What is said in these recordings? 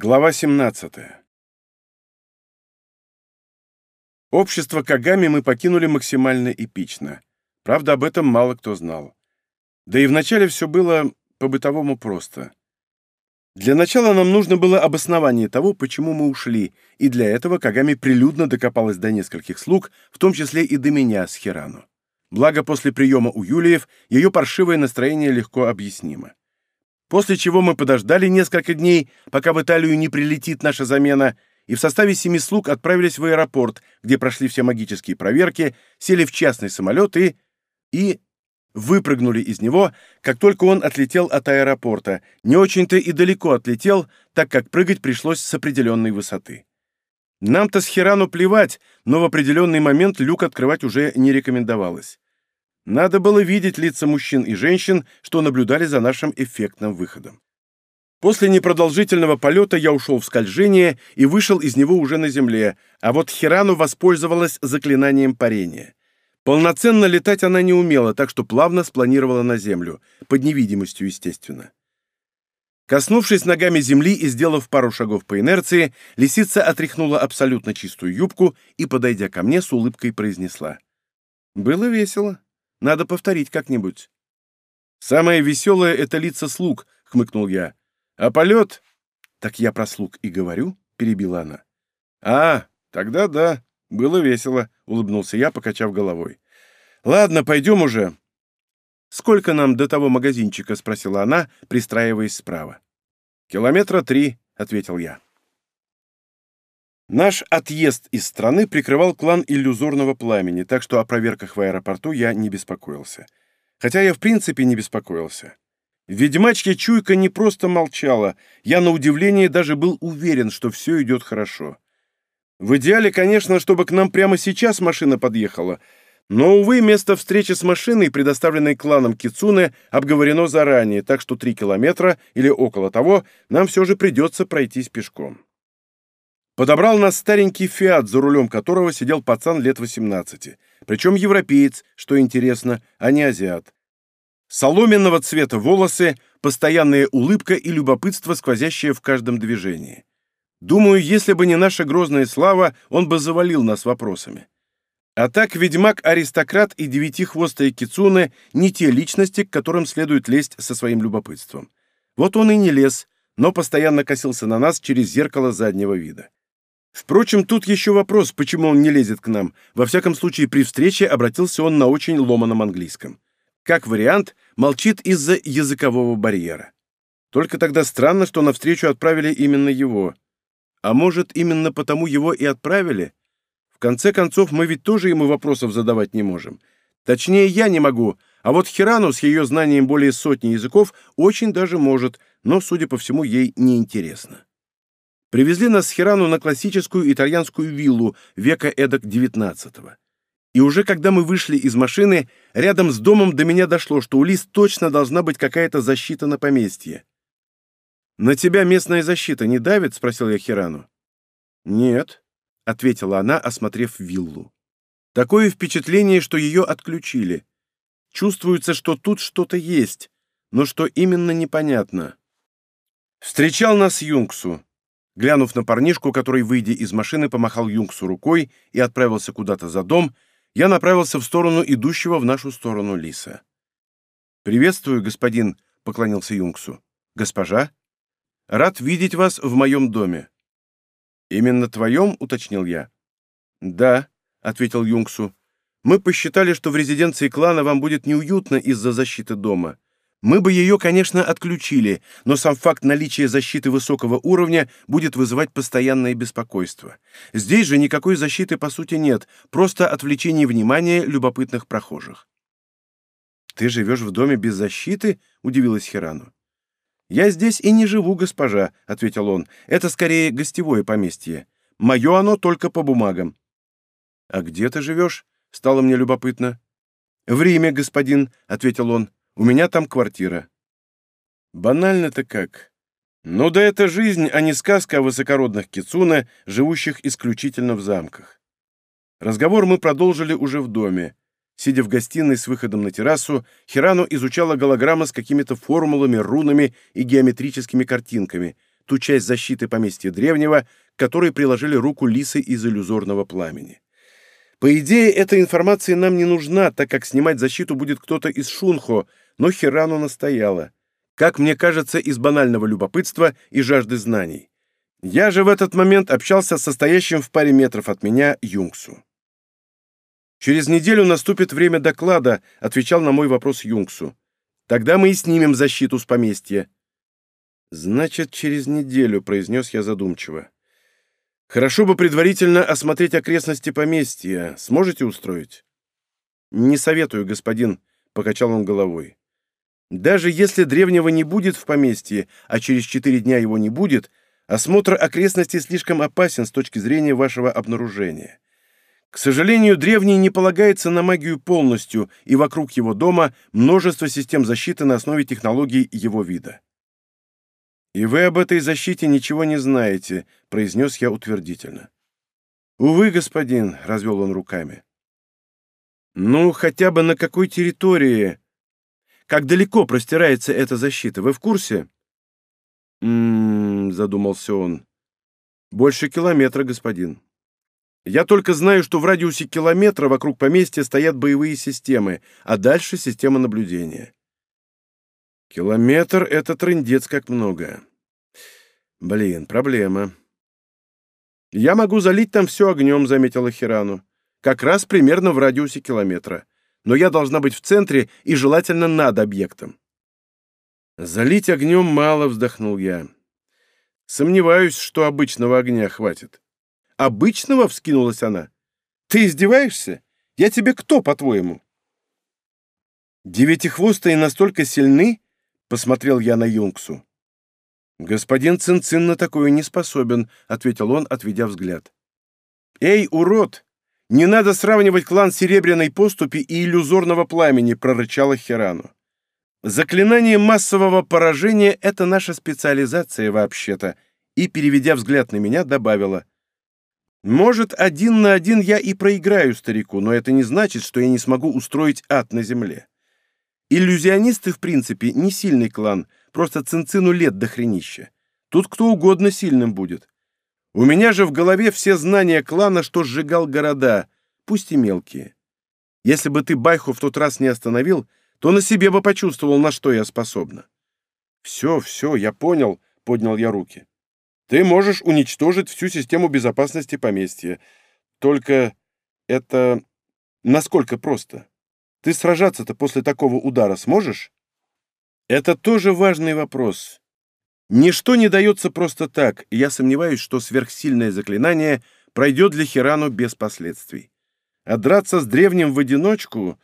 Глава 17. Общество Кагами мы покинули максимально эпично. Правда, об этом мало кто знал. Да и вначале все было по-бытовому просто. Для начала нам нужно было обоснование того, почему мы ушли, и для этого Кагами прилюдно докопалась до нескольких слуг, в том числе и до меня с Хирану. Благо, после приема у Юлиев ее паршивое настроение легко объяснимо. После чего мы подождали несколько дней, пока в Италию не прилетит наша замена, и в составе семи слуг отправились в аэропорт, где прошли все магические проверки, сели в частный самолет и... и... выпрыгнули из него, как только он отлетел от аэропорта. Не очень-то и далеко отлетел, так как прыгать пришлось с определенной высоты. Нам-то с Хирану плевать, но в определенный момент люк открывать уже не рекомендовалось. Надо было видеть лица мужчин и женщин, что наблюдали за нашим эффектным выходом. После непродолжительного полета я ушел в скольжение и вышел из него уже на земле, а вот Хирану воспользовалась заклинанием парения. Полноценно летать она не умела, так что плавно спланировала на землю, под невидимостью, естественно. Коснувшись ногами земли и сделав пару шагов по инерции, лисица отряхнула абсолютно чистую юбку и, подойдя ко мне, с улыбкой произнесла. «Было весело». Надо повторить как-нибудь. «Самое веселое — это лица слуг», — хмыкнул я. «А полет?» «Так я про слуг и говорю», — перебила она. «А, тогда да, было весело», — улыбнулся я, покачав головой. «Ладно, пойдем уже». «Сколько нам до того магазинчика?» — спросила она, пристраиваясь справа. «Километра три», — ответил я. Наш отъезд из страны прикрывал клан иллюзорного пламени, так что о проверках в аэропорту я не беспокоился. Хотя я в принципе не беспокоился. В «Ведьмачке» чуйка не просто молчала, я на удивление даже был уверен, что все идет хорошо. В идеале, конечно, чтобы к нам прямо сейчас машина подъехала, но, увы, место встречи с машиной, предоставленной кланом Кицуне, обговорено заранее, так что три километра или около того нам все же придется пройтись пешком. Подобрал нас старенький «Фиат», за рулем которого сидел пацан лет 18. Причем европеец, что интересно, а не азиат. Соломенного цвета волосы, постоянная улыбка и любопытство, сквозящее в каждом движении. Думаю, если бы не наша грозная слава, он бы завалил нас вопросами. А так, ведьмак-аристократ и девятихвостая кицуне не те личности, к которым следует лезть со своим любопытством. Вот он и не лез, но постоянно косился на нас через зеркало заднего вида. Впрочем, тут еще вопрос, почему он не лезет к нам. Во всяком случае, при встрече обратился он на очень ломаном английском. Как вариант, молчит из-за языкового барьера. Только тогда странно, что навстречу отправили именно его. А может, именно потому его и отправили? В конце концов, мы ведь тоже ему вопросов задавать не можем. Точнее, я не могу, а вот Хирану с ее знанием более сотни языков очень даже может, но, судя по всему, ей неинтересно. Привезли нас с Хирану на классическую итальянскую виллу века эдак XIX. И уже когда мы вышли из машины, рядом с домом до меня дошло, что у Лис точно должна быть какая-то защита на поместье. «На тебя местная защита не давит?» — спросил я Хирану. «Нет», — ответила она, осмотрев виллу. «Такое впечатление, что ее отключили. Чувствуется, что тут что-то есть, но что именно непонятно». Встречал нас Юнгсу. Глянув на парнишку, который, выйдя из машины, помахал Юнгсу рукой и отправился куда-то за дом, я направился в сторону идущего в нашу сторону лиса. «Приветствую, господин», — поклонился Юнгсу. «Госпожа? Рад видеть вас в моем доме». «Именно твоем?» — уточнил я. «Да», — ответил Юнгсу. «Мы посчитали, что в резиденции клана вам будет неуютно из-за защиты дома. Мы бы ее, конечно, отключили, но сам факт наличия защиты высокого уровня будет вызывать постоянное беспокойство. Здесь же никакой защиты по сути нет, просто отвлечение внимания любопытных прохожих. «Ты живешь в доме без защиты?» — удивилась Хирану. «Я здесь и не живу, госпожа», — ответил он. «Это скорее гостевое поместье. Мое оно только по бумагам». «А где ты живешь?» — стало мне любопытно. «В Риме, господин», — ответил он. У меня там квартира». Банально-то как. Ну да это жизнь, а не сказка о высокородных кицуне, живущих исключительно в замках. Разговор мы продолжили уже в доме. Сидя в гостиной с выходом на террасу, Хирану изучала голограммы с какими-то формулами, рунами и геометрическими картинками, ту часть защиты поместья древнего, к которой приложили руку лисы из иллюзорного пламени. По идее, эта информация нам не нужна, так как снимать защиту будет кто-то из Шунхо, но Хирану настояла. Как мне кажется, из банального любопытства и жажды знаний. Я же в этот момент общался с состоящим в паре метров от меня Юнгсу. «Через неделю наступит время доклада», — отвечал на мой вопрос Юнгсу. «Тогда мы и снимем защиту с поместья». «Значит, через неделю», — произнес я задумчиво. «Хорошо бы предварительно осмотреть окрестности поместья. Сможете устроить?» «Не советую, господин», — покачал он головой. «Даже если древнего не будет в поместье, а через четыре дня его не будет, осмотр окрестностей слишком опасен с точки зрения вашего обнаружения. К сожалению, древний не полагается на магию полностью, и вокруг его дома множество систем защиты на основе технологий его вида. «И вы об этой защите ничего не знаете», — произнес я утвердительно. «Увы, господин», — развел он руками. «Ну, хотя бы на какой территории? Как далеко простирается эта защита, вы в курсе?» «М-м-м», задумался он. «Больше километра, господин». «Я только знаю, что в радиусе километра вокруг поместья стоят боевые системы, а дальше система наблюдения». Километр — это трындец как много. Блин, проблема. Я могу залить там все огнем, заметила Хирану. Как раз примерно в радиусе километра. Но я должна быть в центре и желательно над объектом. Залить огнем мало, вздохнул я. Сомневаюсь, что обычного огня хватит. Обычного? — вскинулась она. Ты издеваешься? Я тебе кто, по-твоему? Девятихвостые настолько сильны, Посмотрел я на Юнгсу. «Господин Цинцин на такое не способен», — ответил он, отведя взгляд. «Эй, урод! Не надо сравнивать клан Серебряной Поступи и Иллюзорного Пламени», — прорычала Хирану. «Заклинание массового поражения — это наша специализация вообще-то», и, переведя взгляд на меня, добавила. «Может, один на один я и проиграю старику, но это не значит, что я не смогу устроить ад на земле. Иллюзионисты, в принципе, не сильный клан, просто цинцину лет до хренища. Тут кто угодно сильным будет. У меня же в голове все знания клана, что сжигал города, пусть и мелкие. Если бы ты Байху в тот раз не остановил, то на себе бы почувствовал, на что я способна. «Все, все, я понял», — поднял я руки. «Ты можешь уничтожить всю систему безопасности поместья. Только это насколько просто?» Ты сражаться-то после такого удара сможешь? Это тоже важный вопрос. Ничто не дается просто так, и я сомневаюсь, что сверхсильное заклинание пройдет для Хирану без последствий. А драться с древним в одиночку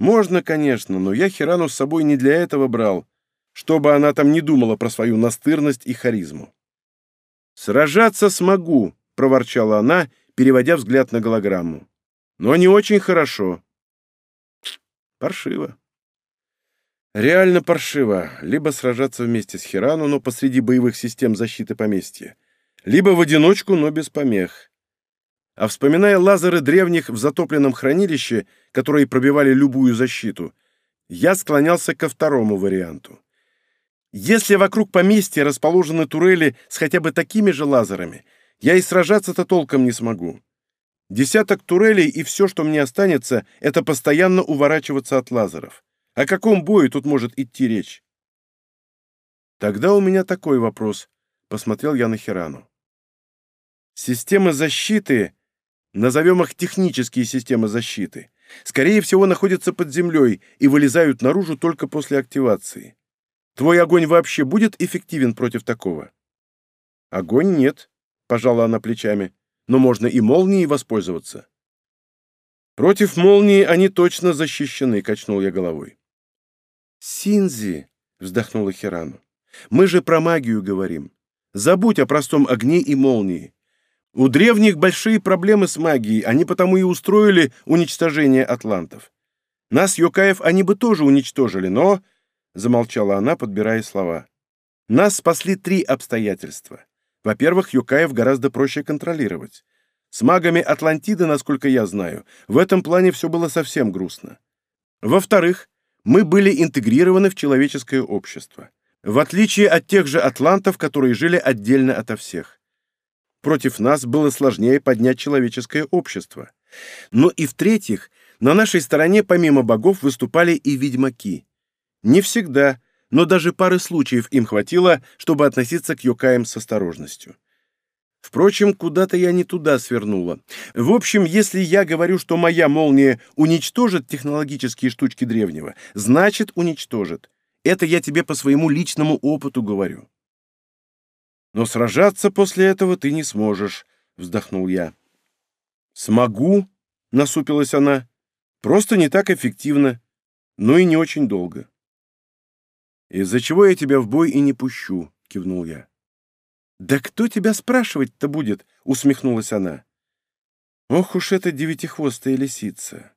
можно, конечно, но я Хирану с собой не для этого брал, чтобы она там не думала про свою настырность и харизму. «Сражаться смогу», — проворчала она, переводя взгляд на голограмму. «Но не очень хорошо. Паршиво. Реально паршиво. Либо сражаться вместе с Хирану, но посреди боевых систем защиты поместья, либо в одиночку, но без помех. А вспоминая лазеры древних в затопленном хранилище, которые пробивали любую защиту, я склонялся ко второму варианту. Если вокруг поместья расположены турели с хотя бы такими же лазерами, я и сражаться-то толком не смогу. Десяток турелей, и все, что мне останется, это постоянно уворачиваться от лазеров. О каком бою тут может идти речь? Тогда у меня такой вопрос, посмотрел я на Хирану. Системы защиты, назовем их технические системы защиты, скорее всего находятся под землей и вылезают наружу только после активации. Твой огонь вообще будет эффективен против такого? Огонь нет, пожала она плечами но можно и молнией воспользоваться. Против молнии они точно защищены, качнул я головой. Синзи, вздохнула Хирану. Мы же про магию говорим. Забудь о простом огне и молнии. У древних большие проблемы с магией, они потому и устроили уничтожение атлантов. Нас, Йокаев, они бы тоже уничтожили, но...» — замолчала она, подбирая слова. «Нас спасли три обстоятельства. Во-первых, Юкаев гораздо проще контролировать. С магами Атлантиды, насколько я знаю, в этом плане все было совсем грустно. Во-вторых, мы были интегрированы в человеческое общество. В отличие от тех же атлантов, которые жили отдельно ото всех. Против нас было сложнее поднять человеческое общество. Но и в-третьих, на нашей стороне помимо богов выступали и ведьмаки. Не всегда, но даже пары случаев им хватило, чтобы относиться к Йокаям с осторожностью. Впрочем, куда-то я не туда свернула. В общем, если я говорю, что моя молния уничтожит технологические штучки древнего, значит уничтожит. Это я тебе по своему личному опыту говорю. Но сражаться после этого ты не сможешь, вздохнул я. Смогу, насупилась она. Просто не так эффективно, но и не очень долго. Из-за чего я тебя в бой и не пущу, кивнул я. Да кто тебя спрашивать-то будет? усмехнулась она. Ох уж эта девятихвостая лисица.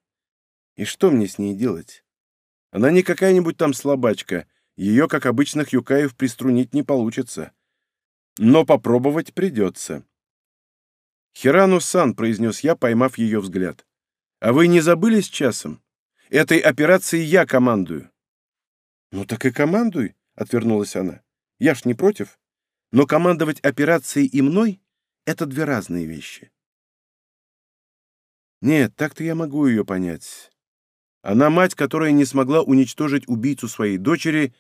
И что мне с ней делать? Она не какая-нибудь там слабачка, ее, как обычных юкаев, приструнить не получится. Но попробовать придется. «Хирану-сан», — произнес я, поймав ее взгляд. «А вы не забыли с часом? Этой операцией я командую». «Ну так и командуй», — отвернулась она. «Я ж не против. Но командовать операцией и мной — это две разные вещи». Нет, так-то я могу ее понять. Она мать, которая не смогла уничтожить убийцу своей дочери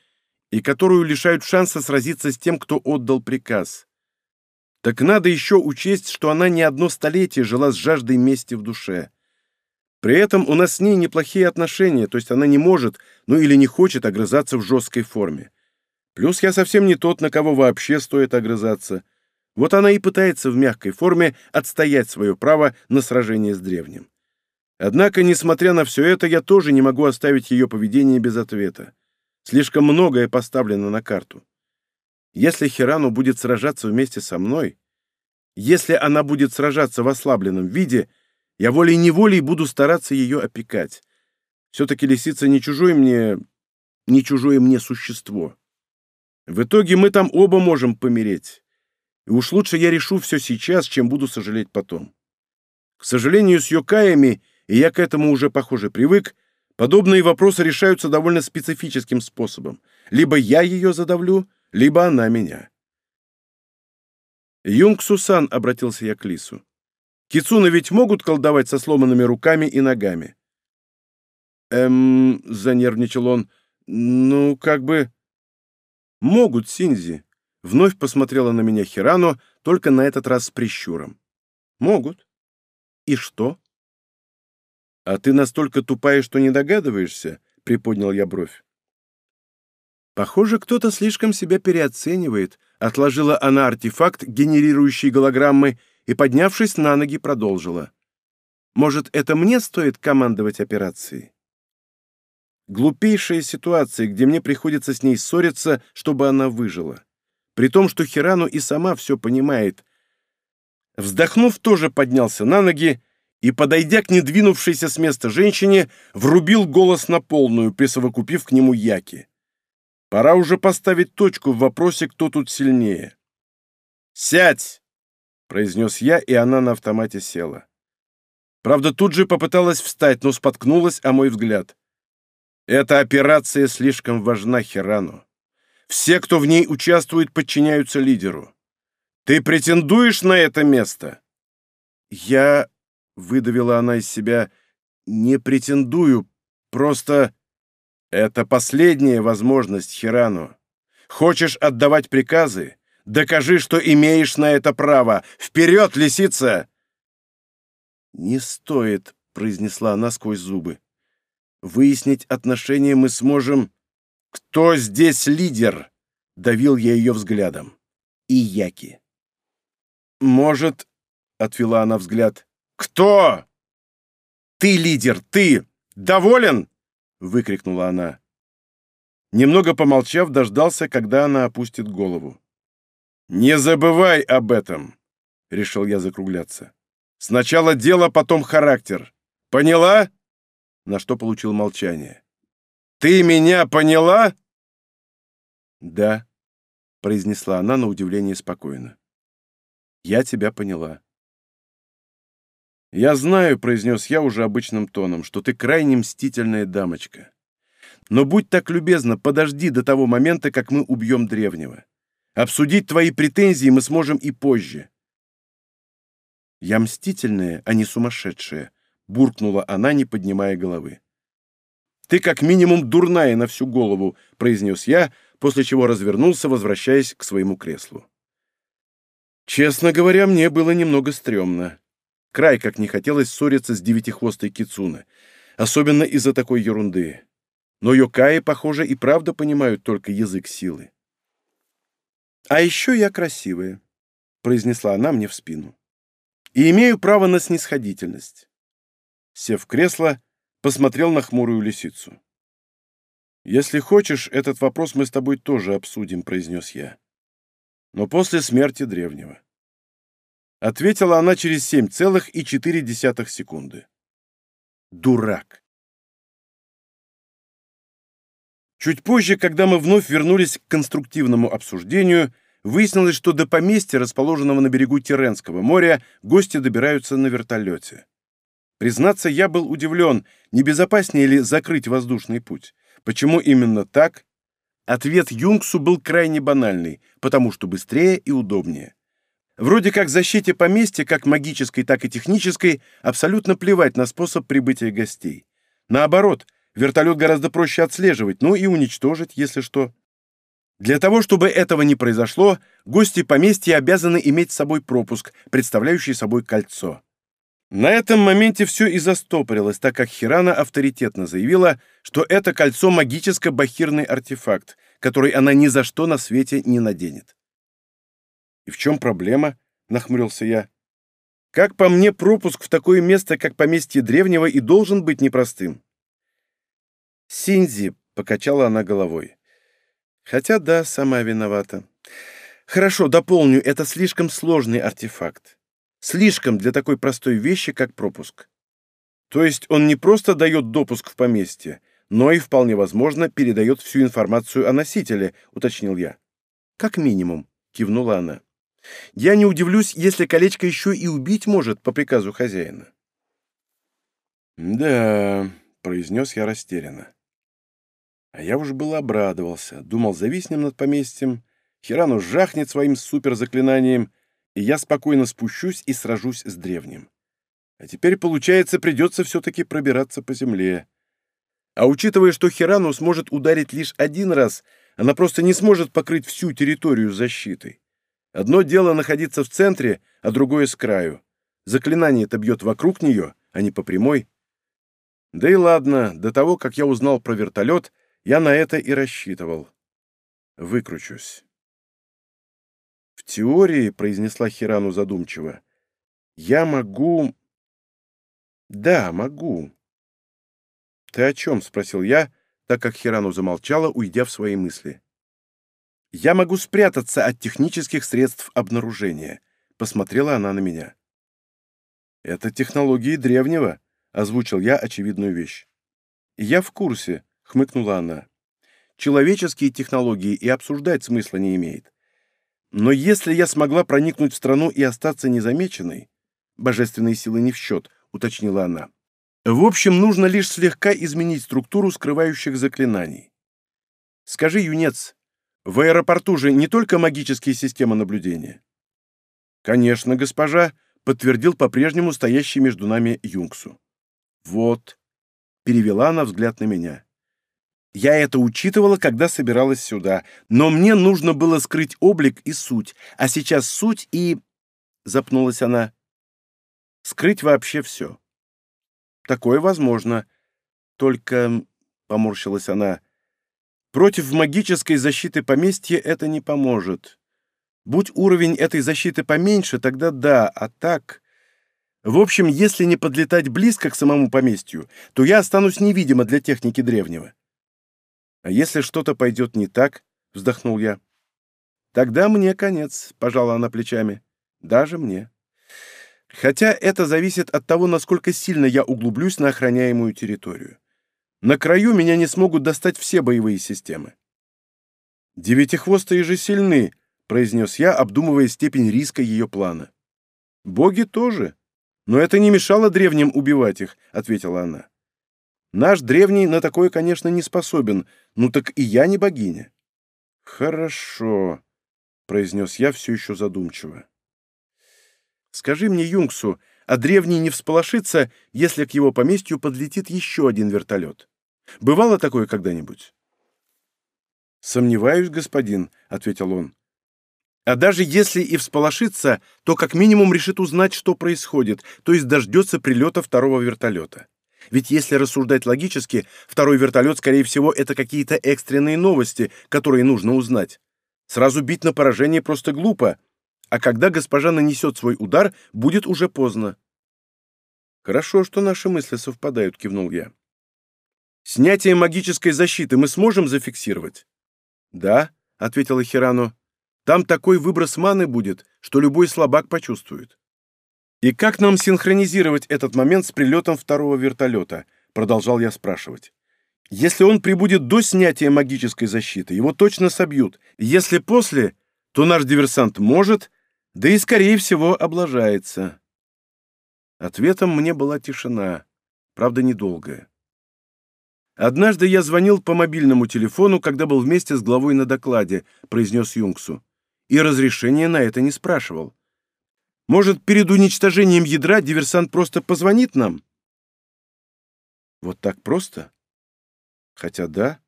и которую лишают шанса сразиться с тем, кто отдал приказ. Так надо еще учесть, что она не одно столетие жила с жаждой мести в душе. При этом у нас с ней неплохие отношения, то есть она не может, ну или не хочет огрызаться в жесткой форме. Плюс я совсем не тот, на кого вообще стоит огрызаться. Вот она и пытается в мягкой форме отстоять свое право на сражение с древним. Однако, несмотря на все это, я тоже не могу оставить ее поведение без ответа. Слишком многое поставлено на карту. Если Хирану будет сражаться вместе со мной, если она будет сражаться в ослабленном виде, я волей-неволей буду стараться ее опекать. Все-таки лисица не чужое мне... не чужое мне существо. В итоге мы там оба можем помереть. И уж лучше я решу все сейчас, чем буду сожалеть потом. К сожалению, с Йокаями, и я к этому уже, похоже, привык, Подобные вопросы решаются довольно специфическим способом. Либо я ее задавлю, либо она меня. Юнг Сусан, обратился я к Лису. Кицуны ведь могут колдовать со сломанными руками и ногами? Эм, занервничал он. Ну, как бы... Могут, Синзи. Вновь посмотрела на меня Хирану, только на этот раз с прищуром. Могут. И что? «А ты настолько тупая, что не догадываешься?» — приподнял я бровь. «Похоже, кто-то слишком себя переоценивает», — отложила она артефакт, генерирующий голограммы, и, поднявшись на ноги, продолжила. «Может, это мне стоит командовать операцией?» Глупейшая ситуация, где мне приходится с ней ссориться, чтобы она выжила. При том, что Хирану и сама все понимает. Вздохнув, тоже поднялся на ноги и, подойдя к недвинувшейся с места женщине, врубил голос на полную, присовокупив к нему Яки. Пора уже поставить точку в вопросе, кто тут сильнее. «Сядь!» — произнес я, и она на автомате села. Правда, тут же попыталась встать, но споткнулась о мой взгляд. Эта операция слишком важна Хирану. Все, кто в ней участвует, подчиняются лидеру. Ты претендуешь на это место? Я Выдавила она из себя «Не претендую, просто...» «Это последняя возможность, Хирану. Хочешь отдавать приказы? Докажи, что имеешь на это право. Вперед, лисица!» «Не стоит», — произнесла она сквозь зубы. «Выяснить отношения мы сможем...» «Кто здесь лидер?» — давил я ее взглядом. «И Яки». «Может...» — отвела она взгляд. «Кто?» «Ты лидер, ты! Доволен?» — выкрикнула она. Немного помолчав, дождался, когда она опустит голову. «Не забывай об этом!» — решил я закругляться. «Сначала дело, потом характер. Поняла?» На что получил молчание. «Ты меня поняла?» «Да», — произнесла она на удивление спокойно. «Я тебя поняла». «Я знаю», — произнес я уже обычным тоном, — «что ты крайне мстительная дамочка. Но будь так любезна, подожди до того момента, как мы убьем древнего. Обсудить твои претензии мы сможем и позже. Я мстительная, а не сумасшедшая, буркнула она, не поднимая головы. «Ты как минимум дурная на всю голову», — произнес я, после чего развернулся, возвращаясь к своему креслу. Честно говоря, мне было немного стрёмно. Край как не хотелось ссориться с девятихвостой Кицуна, особенно из-за такой ерунды. Но Йокаи, похоже, и правда понимают только язык силы. «А еще я красивая», — произнесла она мне в спину. «И имею право на снисходительность». Сев в кресло, посмотрел на хмурую лисицу. «Если хочешь, этот вопрос мы с тобой тоже обсудим», — произнес я. «Но после смерти древнего». Ответила она через семь целых и четыре десятых секунды. «Дурак!» Чуть позже, когда мы вновь вернулись к конструктивному обсуждению, выяснилось, что до поместья, расположенного на берегу Теренского моря, гости добираются на вертолете. Признаться, я был удивлен, не безопаснее ли закрыть воздушный путь. Почему именно так? Ответ Юнгсу был крайне банальный, потому что быстрее и удобнее. Вроде как защите поместья, как магической, так и технической, абсолютно плевать на способ прибытия гостей. Наоборот, вертолет гораздо проще отслеживать, ну и уничтожить, если что. Для того, чтобы этого не произошло, гости поместья обязаны иметь с собой пропуск, представляющий собой кольцо. На этом моменте все и застопорилось, так как Хирана авторитетно заявила, что это кольцо магическо-бахирный артефакт, который она ни за что на свете не наденет. «И в чем проблема?» — нахмурился я. «Как по мне, пропуск в такое место, как поместье древнего, и должен быть непростым». «Синзи», — покачала она головой. «Хотя да, сама виновата. Хорошо, дополню, это слишком сложный артефакт. Слишком для такой простой вещи, как пропуск. То есть он не просто дает допуск в поместье, но и, вполне возможно, передает всю информацию о носителе, уточнил я. Как минимум, кивнула она. Я не удивлюсь, если колечко еще и убить может по приказу хозяина. «Да», — произнес я растерянно. А я уж был обрадовался, думал, зависнем над поместьем, Хирану жахнет своим суперзаклинанием, и я спокойно спущусь и сражусь с древним. А теперь, получается, придется все-таки пробираться по земле. А учитывая, что Хирану сможет ударить лишь один раз, она просто не сможет покрыть всю территорию защитой. Одно дело находиться в центре, а другое с краю. Заклинание-то бьет вокруг нее, а не по прямой. Да и ладно, до того, как я узнал про вертолет, я на это и рассчитывал. Выкручусь. «В теории», — произнесла Хирану задумчиво, — «я могу...» «Да, могу». «Ты о чем?» — спросил я, так как Хирану замолчала, уйдя в свои мысли. «Я могу спрятаться от технических средств обнаружения», — посмотрела она на меня. «Это технологии древнего», — озвучил я очевидную вещь. «Я в курсе», — хмыкнула она. «Человеческие технологии и обсуждать смысла не имеет. Но если я смогла проникнуть в страну и остаться незамеченной, божественные силы не в счет, уточнила она. В общем, нужно лишь слегка изменить структуру скрывающих заклинаний. Скажи, юнец, в аэропорту же не только магические системы наблюдения? Конечно, госпожа, подтвердил по-прежнему стоящий между нами Юнгсу. Вот, перевела она взгляд на меня. Я это учитывала, когда собиралась сюда, но мне нужно было скрыть облик и суть, а сейчас суть и... Запнулась она. Скрыть вообще все. Такое возможно. Только, поморщилась она, против магической защиты поместья это не поможет. Будь уровень этой защиты поменьше, тогда да, а так... В общем, если не подлетать близко к самому поместью, то я останусь невидима для техники древнего. А если что-то пойдет не так, вздохнул я. Тогда мне конец, пожала она плечами. Даже мне. Хотя это зависит от того, насколько сильно я углублюсь на охраняемую территорию. На краю меня не смогут достать все боевые системы. «Девятихвостые же сильны», — произнес я, обдумывая степень риска ее плана. «Боги тоже. Но это не мешало древним убивать их», — ответила она. Наш древний на такое, конечно, не способен, ну так и я не богиня. Хорошо, произнес я все еще задумчиво. Скажи мне, Юнгсу, а древний не всполошится, если к его поместью подлетит еще один вертолет? Бывало такое когда-нибудь? «Сомневаюсь, господин», — ответил он. «А даже если и всполошится, то как минимум решит узнать, что происходит, то есть дождется прилета второго вертолета. Ведь если рассуждать логически, второй вертолет, скорее всего, это какие-то экстренные новости, которые нужно узнать. Сразу бить на поражение просто глупо, а когда госпожа нанесет свой удар, будет уже поздно. «Хорошо, что наши мысли совпадают», — кивнул я. «Снятие магической защиты мы сможем зафиксировать?» «Да», — ответила Хирану. «Там такой выброс маны будет, что любой слабак почувствует». «И как нам синхронизировать этот момент с прилетом второго вертолета?» — продолжал я спрашивать. «Если он прибудет до снятия магической защиты, его точно собьют. Если после, то наш диверсант может, да и, скорее всего, облажается». Ответом мне была тишина, правда, недолгая. «Однажды я звонил по мобильному телефону, когда был вместе с главой на докладе», — произнес Юнгсу, «и разрешения на это не спрашивал. Может, перед уничтожением ядра диверсант просто позвонит нам?» «Вот так просто?» «Хотя да,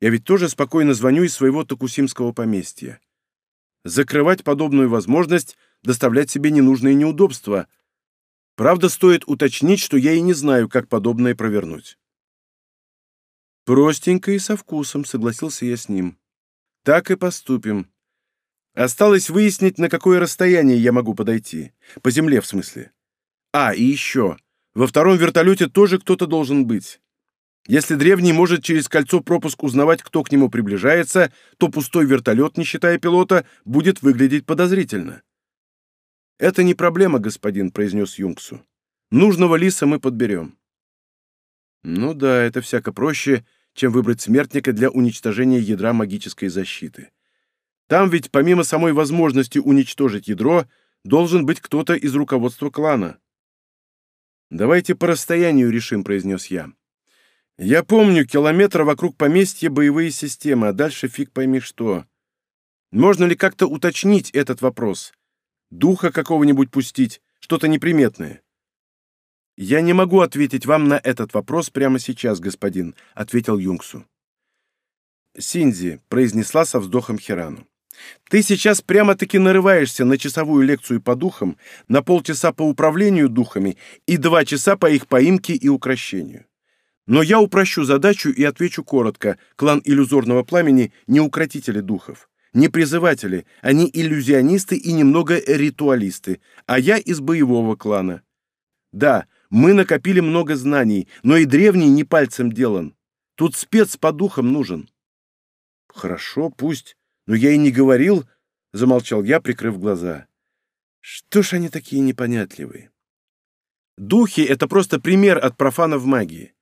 я ведь тоже спокойно звоню из своего Токусимского поместья. Закрывать подобную возможность, доставлять себе ненужные неудобства — Правда, стоит уточнить, что я и не знаю, как подобное провернуть. Простенько и со вкусом, согласился я с ним. Так и поступим. Осталось выяснить, на какое расстояние я могу подойти. По земле, в смысле. А, и еще. Во втором вертолете тоже кто-то должен быть. Если древний может через кольцо пропуск узнавать, кто к нему приближается, то пустой вертолет, не считая пилота, будет выглядеть подозрительно. «Это не проблема, господин», — произнес Юнгсу. «Нужного лиса мы подберем». Ну да, это всяко проще, чем выбрать смертника для уничтожения ядра магической защиты. Там ведь помимо самой возможности уничтожить ядро, должен быть кто-то из руководства клана. «Давайте по расстоянию решим», — произнес я. «Я помню, километр вокруг поместья боевые системы, а дальше фиг пойми что. Можно ли как-то уточнить этот вопрос?» Духа какого-нибудь пустить, что-то неприметное. «Я не могу ответить вам на этот вопрос прямо сейчас, господин», — ответил Юнгсу. «Синзи», — произнесла со вздохом Хирану, — «ты сейчас прямо-таки нарываешься на часовую лекцию по духам, на полчаса по управлению духами и два часа по их поимке и укращению. Но я упрощу задачу и отвечу коротко. Клан иллюзорного пламени — не укротители духов не призыватели, они иллюзионисты и немного ритуалисты, а я из боевого клана. Да, мы накопили много знаний, но и древний не пальцем делан. Тут спец по духам нужен. Хорошо, пусть, но я и не говорил, замолчал я, прикрыв глаза. Что ж они такие непонятливые? Духи — это просто пример от профана в магии.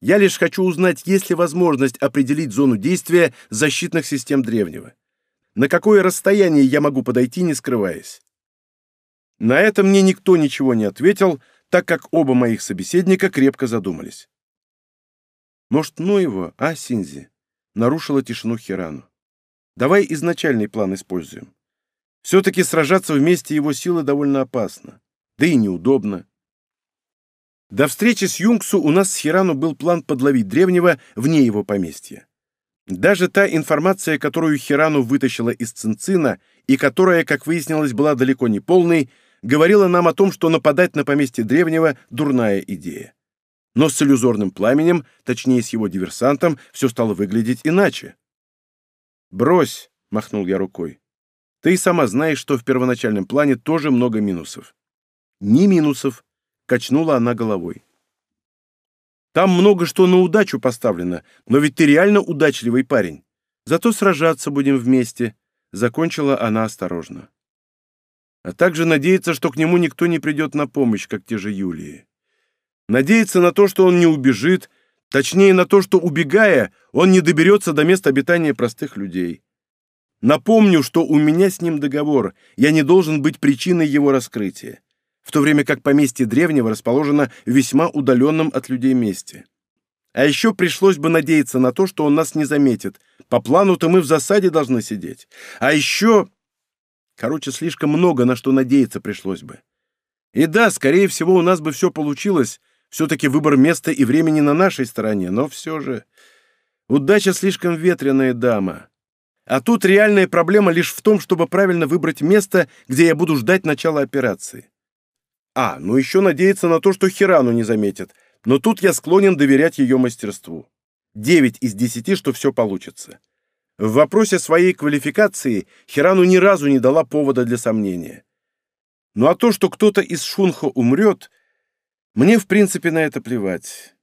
Я лишь хочу узнать, есть ли возможность определить зону действия защитных систем древнего на какое расстояние я могу подойти, не скрываясь. На это мне никто ничего не ответил, так как оба моих собеседника крепко задумались. «Может, ну его, а, Синзи?» — нарушила тишину Хирану. «Давай изначальный план используем. Все-таки сражаться вместе его силы довольно опасно, да и неудобно. До встречи с Юнгсу у нас с Хирану был план подловить древнего вне его поместья. Даже та информация, которую Хирану вытащила из Цинцина, и которая, как выяснилось, была далеко не полной, говорила нам о том, что нападать на поместье древнего – дурная идея. Но с иллюзорным пламенем, точнее с его диверсантом, все стало выглядеть иначе. «Брось!» – махнул я рукой. «Ты и сама знаешь, что в первоначальном плане тоже много минусов». «Ни минусов!» – качнула она головой. Там много что на удачу поставлено, но ведь ты реально удачливый парень. Зато сражаться будем вместе», — закончила она осторожно. А также надеяться, что к нему никто не придет на помощь, как те же Юлии. Надеяться на то, что он не убежит, точнее на то, что, убегая, он не доберется до места обитания простых людей. Напомню, что у меня с ним договор, я не должен быть причиной его раскрытия в то время как поместье древнего расположено в весьма удаленном от людей месте. А еще пришлось бы надеяться на то, что он нас не заметит. По плану-то мы в засаде должны сидеть. А еще... Короче, слишком много на что надеяться пришлось бы. И да, скорее всего, у нас бы все получилось. Все-таки выбор места и времени на нашей стороне, но все же... Удача слишком ветреная дама. А тут реальная проблема лишь в том, чтобы правильно выбрать место, где я буду ждать начала операции. А, ну еще надеяться на то, что Хирану не заметят, но тут я склонен доверять ее мастерству. Девять из десяти, что все получится. В вопросе своей квалификации Хирану ни разу не дала повода для сомнения. Ну а то, что кто-то из Шунхо умрет, мне в принципе на это плевать.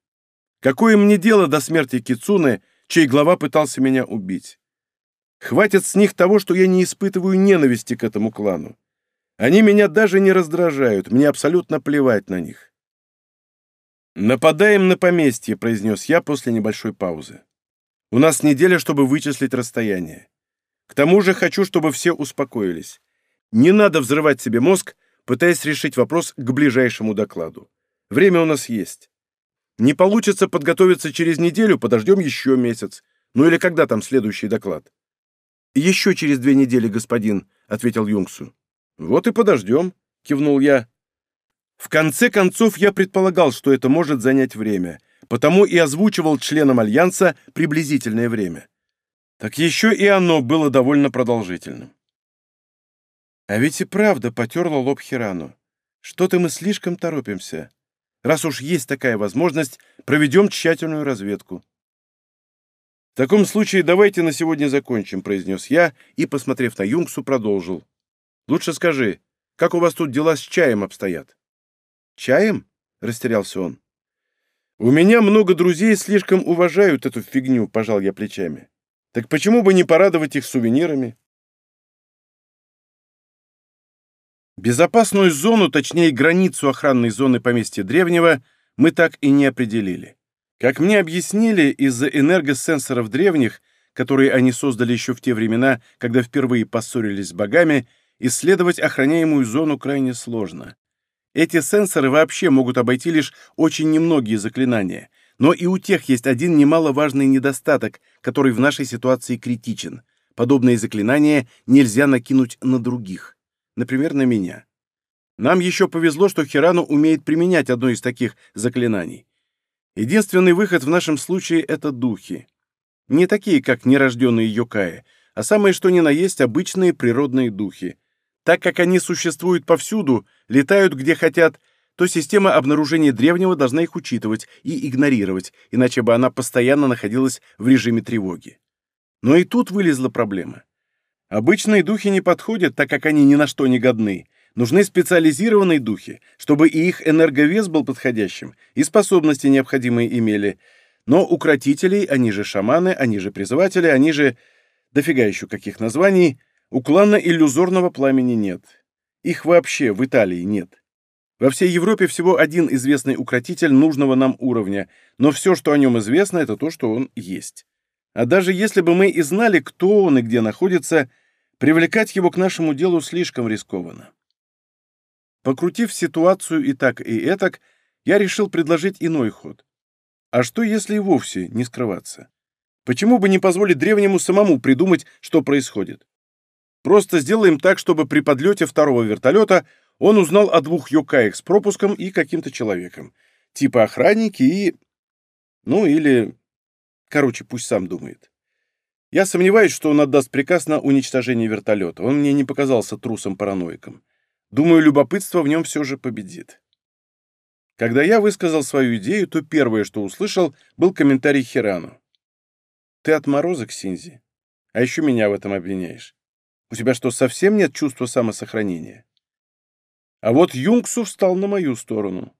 Какое мне дело до смерти Кицуны, чей глава пытался меня убить? Хватит с них того, что я не испытываю ненависти к этому клану. Они меня даже не раздражают, мне абсолютно плевать на них. «Нападаем на поместье», — произнес я после небольшой паузы. «У нас неделя, чтобы вычислить расстояние. К тому же хочу, чтобы все успокоились. Не надо взрывать себе мозг, пытаясь решить вопрос к ближайшему докладу. Время у нас есть. Не получится подготовиться через неделю, подождем еще месяц. Ну или когда там следующий доклад?» «Еще через две недели, господин», — ответил Юнгсу. «Вот и подождем», — кивнул я. В конце концов, я предполагал, что это может занять время, потому и озвучивал членам Альянса приблизительное время. Так еще и оно было довольно продолжительным. А ведь и правда потерла лоб Хирану. Что-то мы слишком торопимся. Раз уж есть такая возможность, проведем тщательную разведку. В таком случае давайте на сегодня закончим, произнес я и, посмотрев на Юнгсу, продолжил. Лучше скажи, как у вас тут дела с чаем обстоят? Чаем? Растерялся он. У меня много друзей слишком уважают эту фигню, пожал я плечами. Так почему бы не порадовать их сувенирами? Безопасную зону, точнее границу охранной зоны поместья Древнего, мы так и не определили. Как мне объяснили, из-за энергосенсоров древних, которые они создали еще в те времена, когда впервые поссорились с богами, исследовать охраняемую зону крайне сложно. Эти сенсоры вообще могут обойти лишь очень немногие заклинания, но и у тех есть один немаловажный недостаток, который в нашей ситуации критичен. Подобные заклинания нельзя накинуть на других, например, на меня. Нам еще повезло, что Хирану умеет применять одно из таких заклинаний. Единственный выход в нашем случае — это духи. Не такие, как нерожденные йокаи, а самые что ни на есть обычные природные духи — так как они существуют повсюду, летают где хотят, то система обнаружения древнего должна их учитывать и игнорировать, иначе бы она постоянно находилась в режиме тревоги. Но и тут вылезла проблема. Обычные духи не подходят, так как они ни на что не годны. Нужны специализированные духи, чтобы и их энерговес был подходящим, и способности необходимые имели. Но укротителей, они же шаманы, они же призыватели, они же... Дофига еще каких названий — у клана иллюзорного пламени нет. Их вообще в Италии нет. Во всей Европе всего один известный укротитель нужного нам уровня, но все, что о нем известно, это то, что он есть. А даже если бы мы и знали, кто он и где находится, привлекать его к нашему делу слишком рискованно. Покрутив ситуацию и так, и этак, я решил предложить иной ход. А что, если и вовсе не скрываться? Почему бы не позволить древнему самому придумать, что происходит? Просто сделаем так, чтобы при подлете второго вертолета он узнал о двух юкаях с пропуском и каким-то человеком. Типа охранники и... Ну, или... Короче, пусть сам думает. Я сомневаюсь, что он отдаст приказ на уничтожение вертолета. Он мне не показался трусом-параноиком. Думаю, любопытство в нем все же победит. Когда я высказал свою идею, то первое, что услышал, был комментарий Хирану. «Ты отморозок, Синзи. А еще меня в этом обвиняешь. У тебя что, совсем нет чувства самосохранения? А вот Юнгсу встал на мою сторону.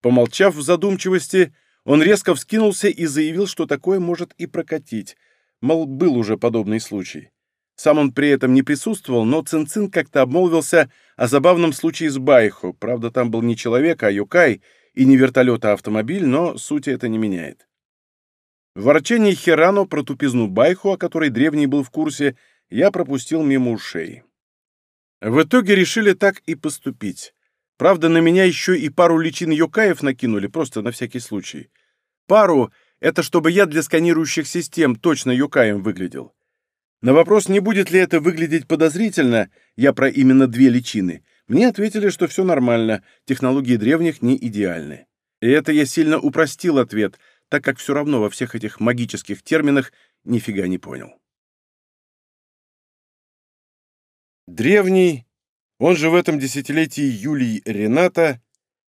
Помолчав в задумчивости, он резко вскинулся и заявил, что такое может и прокатить. Мол, был уже подобный случай. Сам он при этом не присутствовал, но Цинцин как-то обмолвился о забавном случае с Байхо. Правда, там был не человек, а Юкай, и не вертолет, а автомобиль, но сути это не меняет. Ворчание Хирану про тупизну Байху, о которой древний был в курсе, я пропустил мимо ушей. В итоге решили так и поступить. Правда, на меня еще и пару личин Йокаев накинули, просто на всякий случай. Пару Это чтобы я для сканирующих систем точно юкаем выглядел. На вопрос, не будет ли это выглядеть подозрительно, я про именно две личины, мне ответили, что все нормально, технологии древних не идеальны. И это я сильно упростил ответ, так как все равно во всех этих магических терминах нифига не понял. Древний, он же в этом десятилетии Юлий Рената,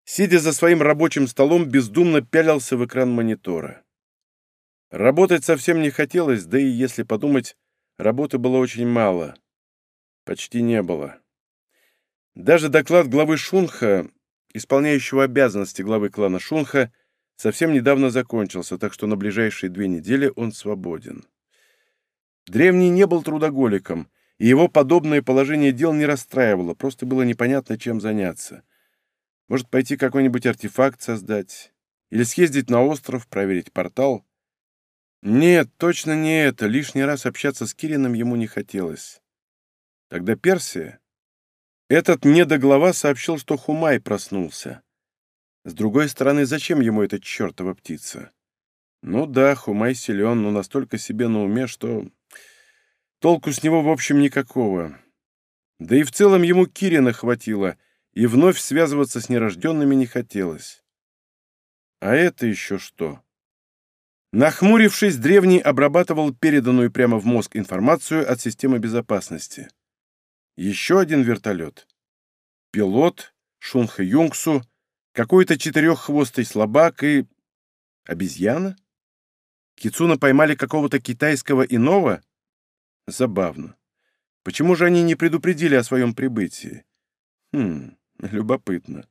сидя за своим рабочим столом, бездумно пялился в экран монитора. Работать совсем не хотелось, да и, если подумать, работы было очень мало. Почти не было. Даже доклад главы Шунха, исполняющего обязанности главы клана Шунха, совсем недавно закончился, так что на ближайшие две недели он свободен. Древний не был трудоголиком, и его подобное положение дел не расстраивало, просто было непонятно, чем заняться. Может, пойти какой-нибудь артефакт создать? Или съездить на остров, проверить портал? Нет, точно не это. Лишний раз общаться с Кирином ему не хотелось. Тогда Персия? Этот недоглава сообщил, что Хумай проснулся. С другой стороны, зачем ему эта чертова птица? Ну да, Хумай силен, но настолько себе на уме, что... Толку с него, в общем, никакого. Да и в целом ему Кирина хватило, и вновь связываться с нерожденными не хотелось. А это еще что? Нахмурившись, древний обрабатывал переданную прямо в мозг информацию от системы безопасности. Еще один вертолет. Пилот, Шунха Юнгсу, какой-то четыреххвостый слабак и... Обезьяна? Кицуна поймали какого-то китайского иного? Забавно. Почему же они не предупредили о своем прибытии? Хм, любопытно.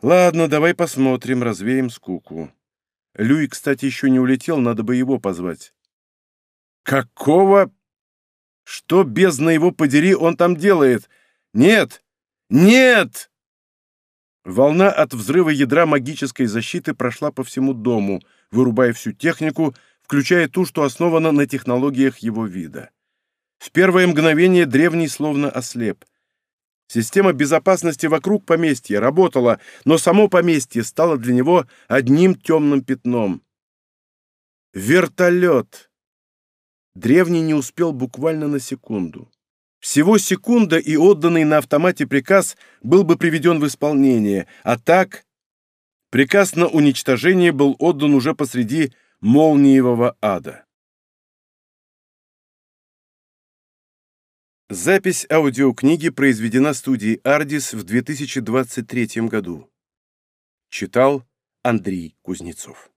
Ладно, давай посмотрим, развеем скуку. Люй, кстати, еще не улетел, надо бы его позвать. Какого? Что, бездна его подери, он там делает? Нет! Нет! Волна от взрыва ядра магической защиты прошла по всему дому, вырубая всю технику, включая ту, что основана на технологиях его вида. В первое мгновение древний словно ослеп. Система безопасности вокруг поместья работала, но само поместье стало для него одним темным пятном. Вертолет! Древний не успел буквально на секунду. Всего секунда, и отданный на автомате приказ был бы приведен в исполнение, а так... Приказ на уничтожение был отдан уже посреди молниевого ада. Запись аудиокниги произведена студией «Ардис» в 2023 году. Читал Андрей Кузнецов.